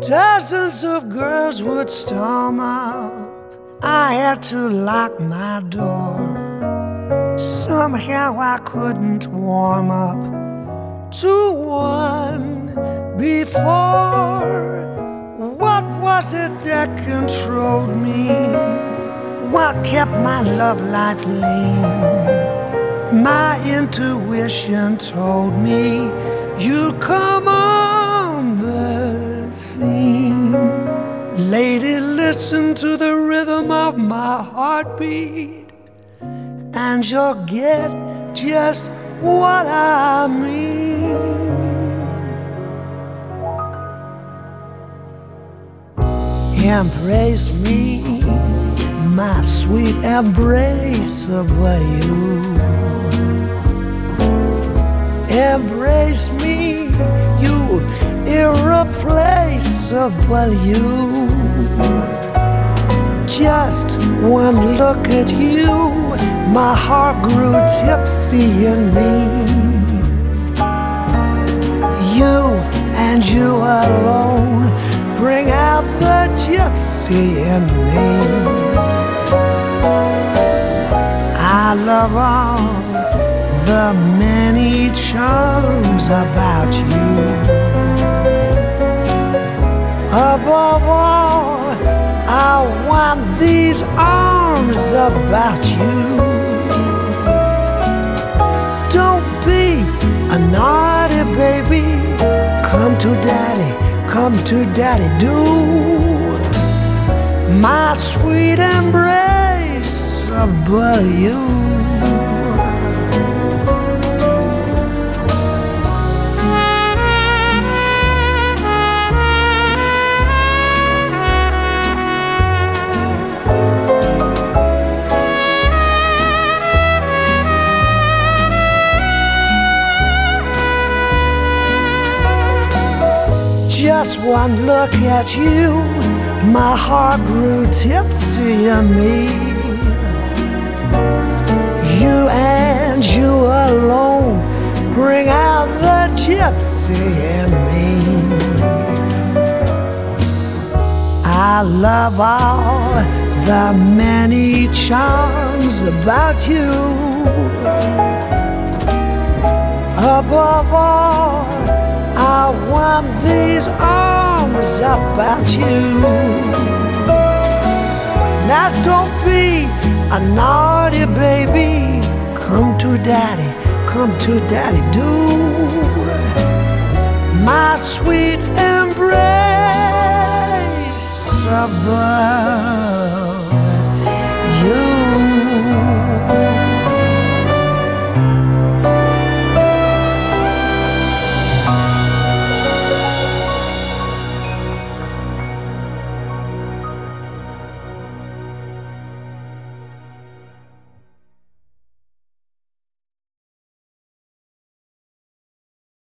Dozens of girls would storm up. I had to lock my door. Somehow I couldn't warm up to one before. What was it that controlled me? What kept my love life lean? My intuition told me you'd come on listen to the rhythm of my heartbeat, and you'll get just what I mean. Embrace me, my sweet embraceable you. Embrace me, you irreplaceable you. One look at you, my heart grew tipsy in me. You and you alone bring out the gypsy in me. I love all the many charms about you. These arms about you. Don't be a naughty baby. Come to daddy, come to daddy, do my sweet embrace about you. Just one look at you, my heart grew tipsy in me. You and you alone bring out the gypsy in me. I love all the many charms about you. Above all, I want these arms about you. Now don't be a naughty baby. Come to daddy, come to daddy, do my sweet embrace about